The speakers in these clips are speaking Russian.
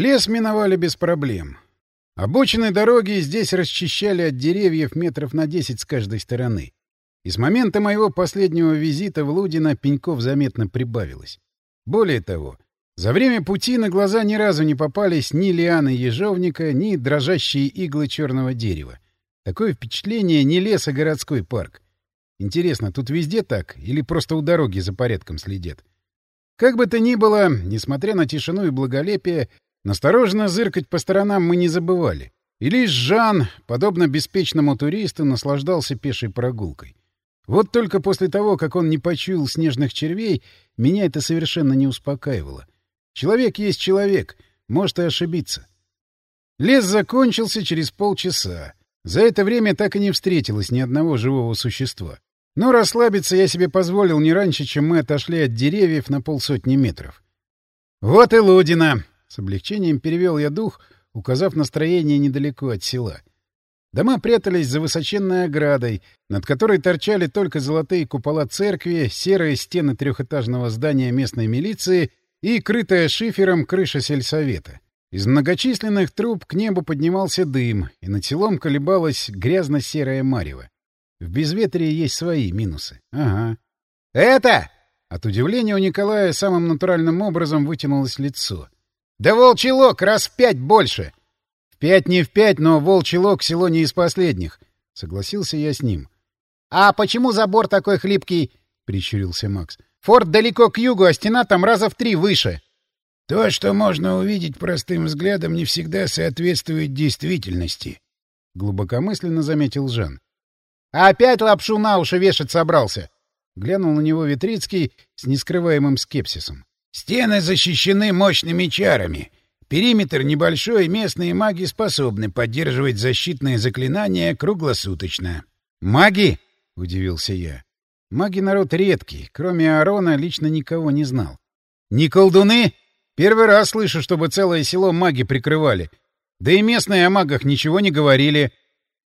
Лес миновали без проблем. Обочины дороги здесь расчищали от деревьев метров на десять с каждой стороны. И с момента моего последнего визита в Лудино пеньков заметно прибавилось. Более того, за время пути на глаза ни разу не попались ни лианы ежовника, ни дрожащие иглы черного дерева. Такое впечатление не лес, а городской парк. Интересно, тут везде так или просто у дороги за порядком следят? Как бы то ни было, несмотря на тишину и благолепие, настороженно зыркать по сторонам мы не забывали. И лишь Жан, подобно беспечному туристу, наслаждался пешей прогулкой. Вот только после того, как он не почуял снежных червей, меня это совершенно не успокаивало. Человек есть человек, может и ошибиться. Лес закончился через полчаса. За это время так и не встретилось ни одного живого существа. Но расслабиться я себе позволил не раньше, чем мы отошли от деревьев на полсотни метров. «Вот и Лудина!» — с облегчением перевел я дух, указав настроение недалеко от села. Дома прятались за высоченной оградой, над которой торчали только золотые купола церкви, серые стены трехэтажного здания местной милиции и крытая шифером крыша сельсовета. Из многочисленных труб к небу поднимался дым, и над селом колебалась грязно-серая марево. В безветрии есть свои минусы. Ага. «Это!» От удивления у Николая самым натуральным образом вытянулось лицо. «Да волчий лог раз в пять больше!» «В пять не в пять, но волчий лог село не из последних», — согласился я с ним. «А почему забор такой хлипкий?» — прищурился Макс. «Форт далеко к югу, а стена там раза в три выше». «То, что можно увидеть простым взглядом, не всегда соответствует действительности», — глубокомысленно заметил Жан. А опять лапшу на уши вешать собрался. Глянул на него Витрицкий с нескрываемым скепсисом. Стены защищены мощными чарами. Периметр небольшой, местные маги способны поддерживать защитные заклинания круглосуточно. «Маги?» — удивился я. Маги народ редкий, кроме Аарона лично никого не знал. «Не колдуны? Первый раз слышу, чтобы целое село маги прикрывали. Да и местные о магах ничего не говорили.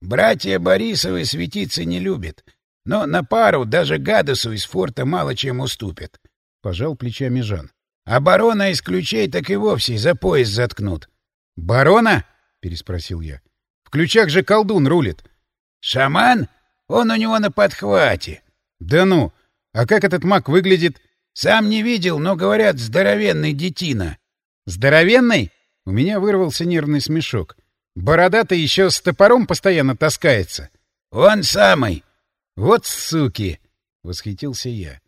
Братья Борисовы светиться не любят, но на пару даже Гадусу из форта мало чем уступят. — пожал плечами Жан. — А барона из ключей так и вовсе за пояс заткнут. — Барона? — переспросил я. — В ключах же колдун рулит. — Шаман? Он у него на подхвате. — Да ну! А как этот маг выглядит? — Сам не видел, но, говорят, здоровенный детина. — Здоровенный? У меня вырвался нервный смешок. Бородатый еще с топором постоянно таскается. — Он самый. — Вот суки! — восхитился я.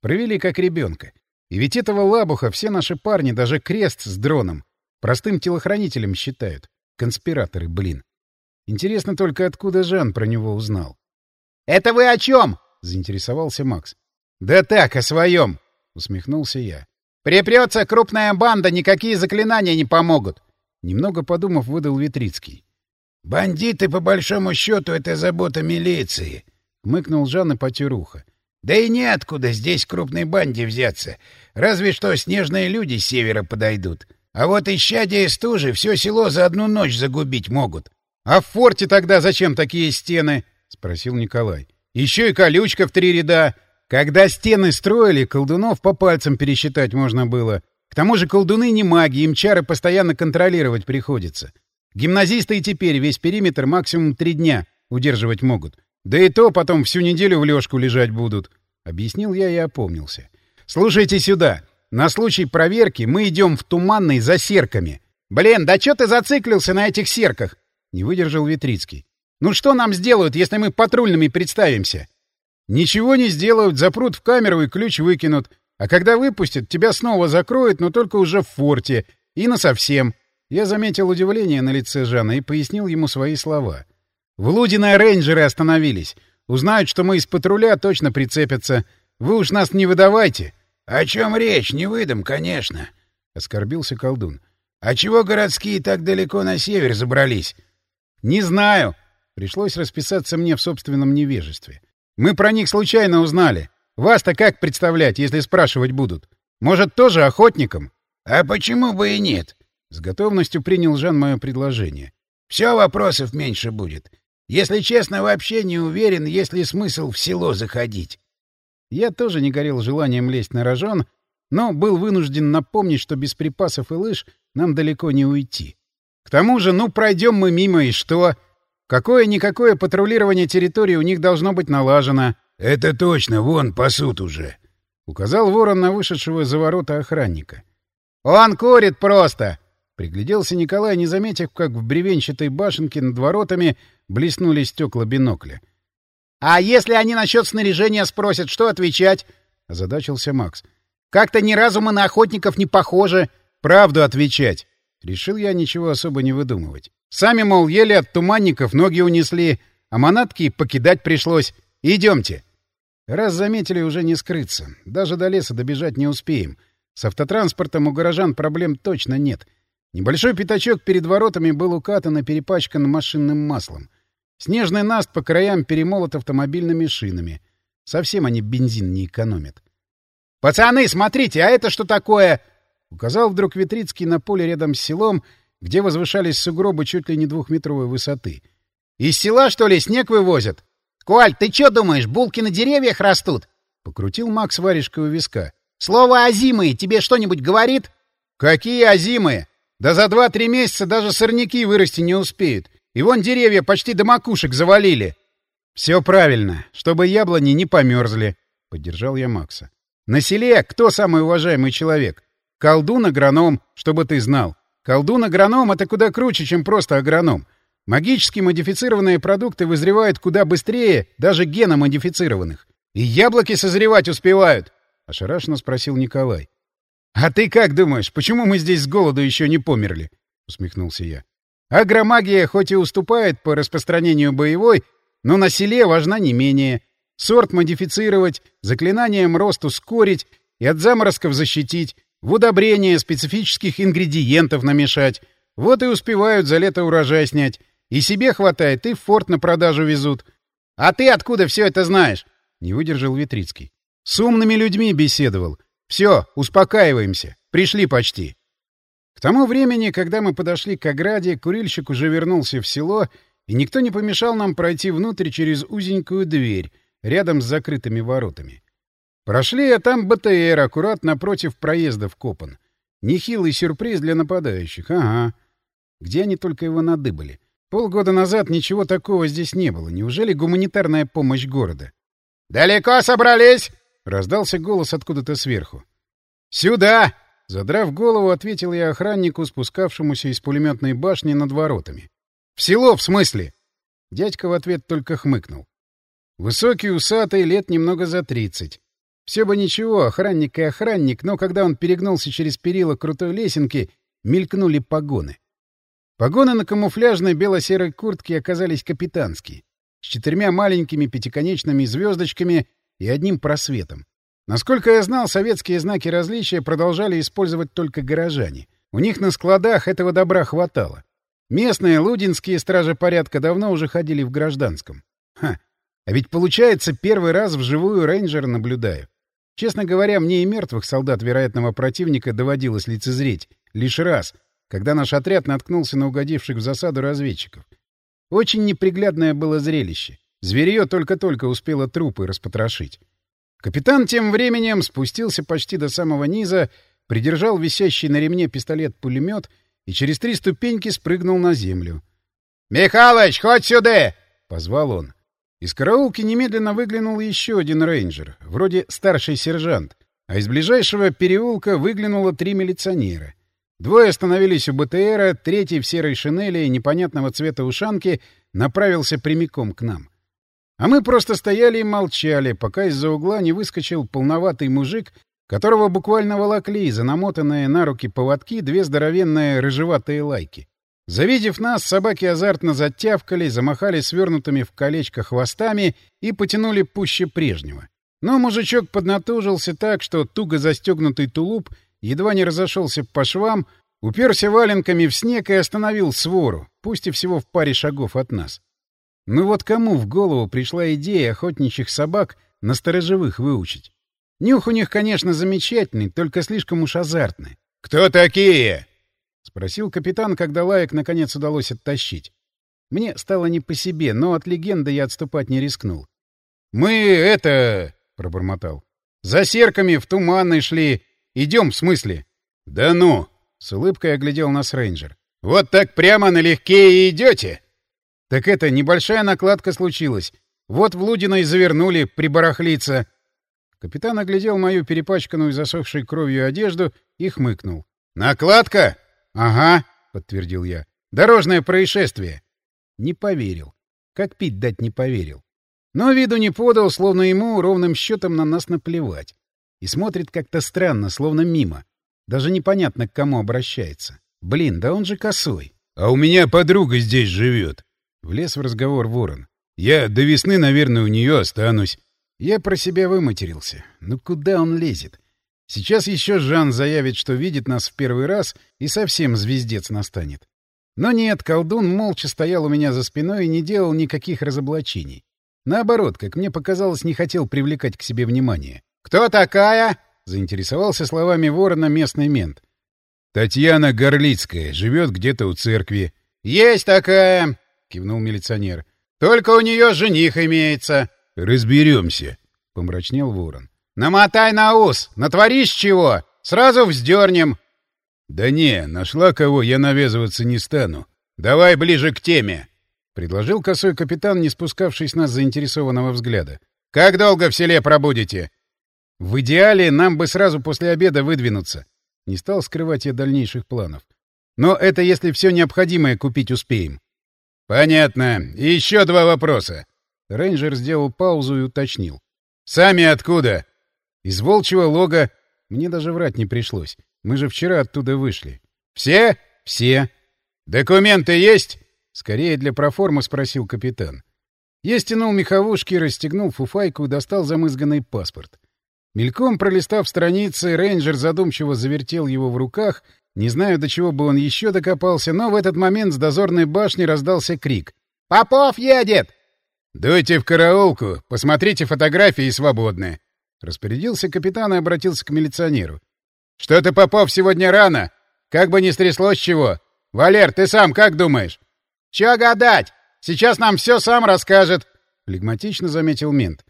Провели как ребенка. И ведь этого лабуха все наши парни, даже крест с дроном, простым телохранителем считают. Конспираторы, блин. Интересно только, откуда Жан про него узнал. — Это вы о чем? — заинтересовался Макс. — Да так, о своем, — усмехнулся я. — Припрется крупная банда, никакие заклинания не помогут. Немного подумав, выдал Витрицкий. «Бандиты, по большому счету, это забота милиции», — мыкнул Жан и потер ухо. «Да и неоткуда здесь крупной банде взяться. Разве что снежные люди с севера подойдут. А вот исчадия и стужи все село за одну ночь загубить могут». «А в форте тогда зачем такие стены?» — спросил Николай. «Еще и колючка в три ряда. Когда стены строили, колдунов по пальцам пересчитать можно было. К тому же колдуны не маги, им чары постоянно контролировать приходится. Гимназисты и теперь весь периметр максимум три дня удерживать могут. Да и то потом всю неделю в лёжку лежать будут. Объяснил я и опомнился. Слушайте сюда. На случай проверки мы идем в Туманный за серками. Блин, да чё ты зациклился на этих серках? Не выдержал Витрицкий. Ну что нам сделают, если мы патрульными представимся? Ничего не сделают, запрут в камеру и ключ выкинут. А когда выпустят, тебя снова закроют, но только уже в форте. И насовсем. Я заметил удивление на лице Жана и пояснил ему свои слова. В Лудино рейнджеры остановились. Узнают, что мы из патруля, точно прицепятся. Вы уж нас не выдавайте. — О чем речь? Не выдам, конечно. — оскорбился колдун. — А чего городские так далеко на север забрались? — Не знаю. Пришлось расписаться мне в собственном невежестве. Мы про них случайно узнали. Вас-то как представлять, если спрашивать будут? Может, тоже охотником? — А почему бы и нет? С готовностью принял Жан мое предложение. — Все вопросов меньше будет. Если честно, вообще не уверен, есть ли смысл в село заходить. Я тоже не горел желанием лезть на рожон, но был вынужден напомнить, что без припасов и лыж нам далеко не уйти. К тому же, ну, пройдем мы мимо, и что? Какое-никакое патрулирование территории у них должно быть налажено. — Это точно, вон, пасут уже. — указал ворон на вышедшего за ворота охранника. — Он курит просто! — пригляделся Николай, не заметив, как в бревенчатой башенке над воротами блеснули стекла бинокля. — А если они насчет снаряжения спросят, что отвечать? — озадачился Макс. — Как-то ни разу мы на охотников не похожи. Правду отвечать. Решил я ничего особо не выдумывать. Сами, мол, еле от туманников ноги унесли, а манатки покидать пришлось. Идемте. Раз заметили, уже не скрыться. Даже до леса добежать не успеем. С автотранспортом у горожан проблем точно нет. Небольшой пятачок перед воротами был укатан и перепачкан машинным маслом. Снежный наст по краям перемолот автомобильными шинами. Совсем они бензин не экономят. «Пацаны, смотрите, а это что такое?» Указал вдруг Витрицкий на поле рядом с селом, где возвышались сугробы чуть ли не двухметровой высоты. «Из села, что ли, снег вывозят?» «Коль, ты чё думаешь, булки на деревьях растут?» — покрутил Макс варежкой у виска. «Слово «озимые» тебе что-нибудь говорит?» «Какие озимые? Да за два-три месяца даже сорняки вырасти не успеют. И вон деревья почти до макушек завалили». «Все правильно, чтобы яблони не померзли», — поддержал я Макса. «На селе кто самый уважаемый человек? Колдун-агроном, чтобы ты знал. Колдун-агроном — это куда круче, чем просто агроном. Магически модифицированные продукты вызревают куда быстрее даже геномодифицированных. И яблоки созревать успевают, — ошарашенно спросил Николай. — А ты как думаешь, почему мы здесь с голоду еще не померли? — усмехнулся я. Агромагия хоть и уступает по распространению боевой, но на селе важна не менее. Сорт модифицировать, заклинанием рост ускорить и от заморозков защитить, в удобрение специфических ингредиентов намешать. Вот и успевают за лето урожай снять. И себе хватает, и в форт на продажу везут. — А ты откуда все это знаешь? — не выдержал Витрицкий. — С умными людьми беседовал. Все, успокаиваемся. Пришли почти. К тому времени, когда мы подошли к ограде, курильщик уже вернулся в село, и никто не помешал нам пройти внутрь через узенькую дверь, рядом с закрытыми воротами. Прошли, а там БТР, аккуратно напротив проезда в Копан. Нехилый сюрприз для нападающих, ага. Где они только его надыбали? Полгода назад ничего такого здесь не было. Неужели гуманитарная помощь города? «Далеко собрались?» — раздался голос откуда-то сверху. «Сюда!» — задрав голову, ответил я охраннику, спускавшемуся из пулеметной башни над воротами. «В село, в смысле?» Дядька в ответ только хмыкнул. Высокий, усатый, лет немного за тридцать. Все бы ничего, охранник и охранник, но когда он перегнулся через перила крутой лесенки, мелькнули погоны. Погоны на камуфляжной бело-серой куртке оказались капитанские, с четырьмя маленькими пятиконечными звездочками и одним просветом. Насколько я знал, советские знаки различия продолжали использовать только горожане. У них на складах этого добра хватало. Местные лудинские стражи порядка давно уже ходили в гражданском. Ха! А ведь получается, первый раз вживую рейнджера наблюдаю. Честно говоря, мне и мертвых солдат вероятного противника доводилось лицезреть лишь раз, когда наш отряд наткнулся на угодивших в засаду разведчиков. Очень неприглядное было зрелище. Зверье только-только успело трупы распотрошить. Капитан тем временем спустился почти до самого низа, придержал висящий на ремне пистолет-пулемет и через три ступеньки спрыгнул на землю. «Михалыч, хоть сюда!» — позвал он. Из караулки немедленно выглянул еще один рейнджер, вроде старший сержант, а из ближайшего переулка выглянуло три милиционера. Двое остановились у БТРа, третий в серой шинели и непонятного цвета ушанки направился прямиком к нам. А мы просто стояли и молчали, пока из-за угла не выскочил полноватый мужик, которого буквально волокли за намотанные на руки поводки две здоровенные рыжеватые лайки. Завидев нас, собаки азартно затявкали, замахали свернутыми в колечко хвостами и потянули пуще прежнего. Но мужичок поднатужился так, что туго застегнутый тулуп едва не разошелся по швам, уперся валенками в снег и остановил свору, пусть и всего в паре шагов от нас. Ну вот кому в голову пришла идея охотничьих собак на сторожевых выучить? Нюх у них, конечно, замечательный, только слишком уж азартный. «Кто такие?» — спросил капитан, когда лаек наконец удалось оттащить. Мне стало не по себе, но от легенды я отступать не рискнул. — Мы это... — пробормотал. — За серками в туманной шли. Идем, в смысле? — Да ну! — с улыбкой оглядел нас рейнджер. «Вот так прямо налегке и идете?» «Так это, небольшая накладка случилась. Вот в Лудиной завернули, прибарахлиться». Капитан оглядел мою перепачканную засохшей кровью одежду и хмыкнул. «Накладка?» «Ага», — подтвердил я. «Дорожное происшествие». Не поверил. Как пить дать не поверил. Но виду не подал, словно ему ровным счетом на нас наплевать. И смотрит как-то странно, словно мимо. Даже непонятно, к кому обращается. Блин, да он же косой. — А у меня подруга здесь живет. Влез в разговор ворон. — Я до весны, наверное, у нее останусь. Я про себя выматерился. Ну куда он лезет? Сейчас еще Жан заявит, что видит нас в первый раз, и совсем звездец настанет. Но нет, колдун молча стоял у меня за спиной и не делал никаких разоблачений. Наоборот, как мне показалось, не хотел привлекать к себе внимание. «Кто такая?» — заинтересовался словами ворона местный мент. «Татьяна Горлицкая, живет где-то у церкви». «Есть такая!» — кивнул милиционер. «Только у нее жених имеется». «Разберемся», — помрачнел ворон. «Намотай на ус! Натворишь чего? Сразу вздернем!» «Да не, нашла кого, я навязываться не стану. Давай ближе к теме!» — предложил косой капитан, не спускавший с нас заинтересованного взгляда. «Как долго в селе пробудете?» «В идеале нам бы сразу после обеда выдвинуться». Не стал скрывать я дальнейших планов. «Но это если все необходимое купить успеем». «Понятно. Еще два вопроса. Рейнджер сделал паузу и уточнил. «Сами откуда?» «Из волчьего лога. Мне даже врать не пришлось. Мы же вчера оттуда вышли». «Все?» «Все». «Документы есть?» Скорее для проформы спросил капитан. Я стянул меховушки, расстегнул фуфайку и достал замызганный паспорт. Мельком пролистав страницы, рейнджер задумчиво завертел его в руках. Не знаю, до чего бы он еще докопался, но в этот момент с дозорной башни раздался крик. «Попов едет!» «Дуйте в караулку, посмотрите фотографии свободны!» Распорядился капитан и обратился к милиционеру. «Что ты, Попов, сегодня рано? Как бы ни стряслось чего! Валер, ты сам как думаешь?» «Чё гадать? Сейчас нам все сам расскажет!» — флегматично заметил мент.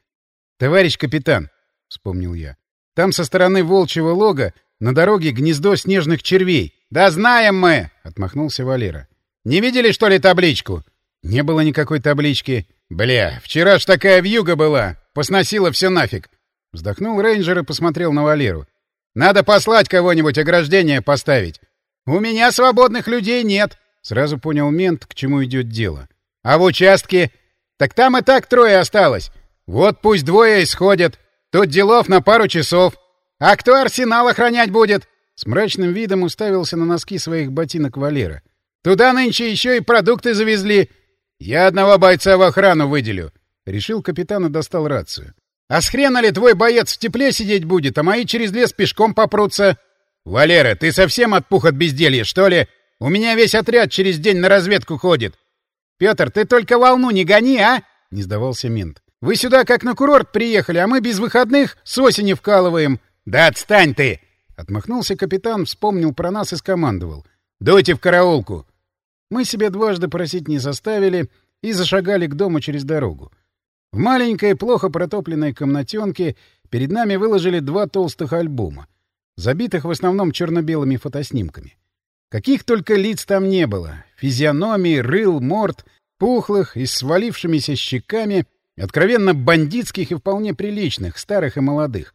«Товарищ капитан!» — вспомнил я. «Там со стороны волчьего лога на дороге гнездо снежных червей». «Да знаем мы!» — отмахнулся Валера. «Не видели, что ли, табличку?» «Не было никакой таблички». «Бля, вчера ж такая вьюга была! Посносила все нафиг!» Вздохнул рейнджер и посмотрел на Валеру. «Надо послать кого-нибудь ограждение поставить!» «У меня свободных людей нет!» Сразу понял мент, к чему идет дело. «А в участке?» «Так там и так трое осталось. Вот пусть двое исходят. Тут делов на пару часов. А кто арсенал охранять будет?» С мрачным видом уставился на носки своих ботинок Валера. «Туда нынче еще и продукты завезли. «Я одного бойца в охрану выделю», — решил капитан и достал рацию. «А с хрена ли твой боец в тепле сидеть будет, а мои через лес пешком попрутся?» «Валера, ты совсем отпух от безделья, что ли? У меня весь отряд через день на разведку ходит». «Петр, ты только волну не гони, а?» — не сдавался мент. «Вы сюда как на курорт приехали, а мы без выходных с осени вкалываем». «Да отстань ты!» — отмахнулся капитан, вспомнил про нас и скомандовал. «Дуйте в караулку!» Мы себе дважды просить не заставили и зашагали к дому через дорогу. В маленькой, плохо протопленной комнатенке перед нами выложили два толстых альбома, забитых в основном черно-белыми фотоснимками. Каких только лиц там не было — физиономии, рыл, морд, пухлых и свалившимися щеками, откровенно бандитских и вполне приличных, старых и молодых.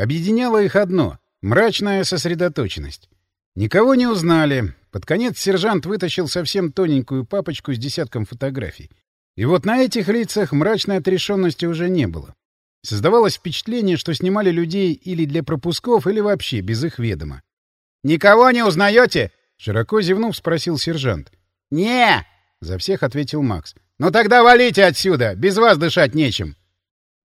Объединяло их одно — мрачная сосредоточенность. Никого не узнали, под конец сержант вытащил совсем тоненькую папочку с десятком фотографий. И вот на этих лицах мрачной отрешенности уже не было. Создавалось впечатление, что снимали людей или для пропусков, или вообще без их ведома. «Никого не узнаете?» — широко зевнув, спросил сержант. «Не!» — за всех ответил Макс. «Ну тогда валите отсюда! Без вас дышать нечем!»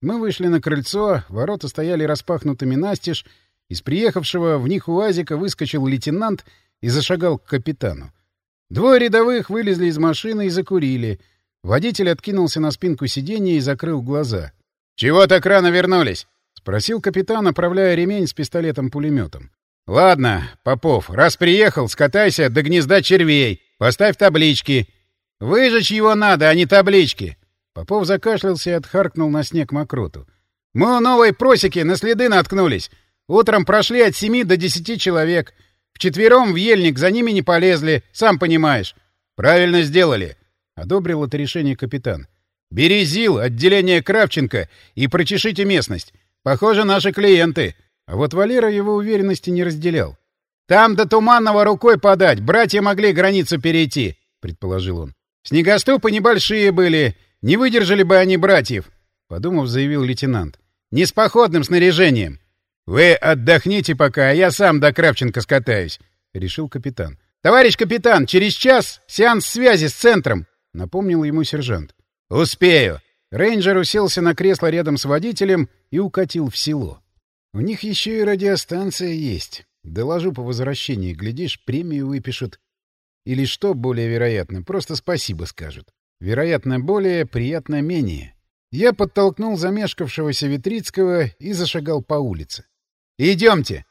Мы вышли на крыльцо, ворота стояли распахнутыми настежь, из приехавшего в них УАЗика выскочил лейтенант и зашагал к капитану. Двое рядовых вылезли из машины и закурили. Водитель откинулся на спинку сиденья и закрыл глаза. — Чего так рано вернулись? — спросил капитан, направляя ремень с пистолетом-пулеметом. — Ладно, Попов, раз приехал, скатайся до гнезда червей, поставь таблички. Выжечь его надо, а не таблички. Попов закашлялся и отхаркнул на снег мокроту. — Мы у новой просеки на следы наткнулись. Утром прошли от семи до десяти человек — Вчетвером в ельник за ними не полезли, сам понимаешь. — Правильно сделали, — одобрил это решение капитан. — Бери ЗИЛ, отделение Кравченко, и прочешите местность. Похоже, наши клиенты. А вот Валера его уверенности не разделял. — Там до Туманного рукой подать, братья могли границу перейти, — предположил он. — Снегоступы небольшие были, не выдержали бы они братьев, — подумав, заявил лейтенант. — Не с походным снаряжением. — Вы отдохните пока, а я сам до Кравченко скатаюсь, — решил капитан. — Товарищ капитан, через час сеанс связи с центром, — напомнил ему сержант. — Успею. Рейнджер уселся на кресло рядом с водителем и укатил в село. У них еще и радиостанция есть. Доложу по возвращении, глядишь, премию выпишут. Или что более вероятно, просто спасибо скажут. Вероятно, более, приятно менее. Я подтолкнул замешкавшегося Витрицкого и зашагал по улице. «Идемте!»